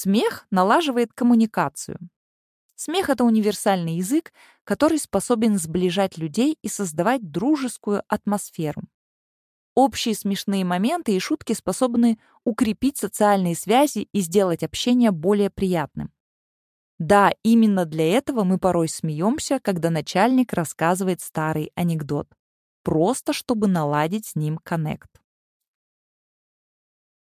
Смех налаживает коммуникацию. Смех — это универсальный язык, который способен сближать людей и создавать дружескую атмосферу. Общие смешные моменты и шутки способны укрепить социальные связи и сделать общение более приятным. Да, именно для этого мы порой смеемся, когда начальник рассказывает старый анекдот. Просто чтобы наладить с ним коннект.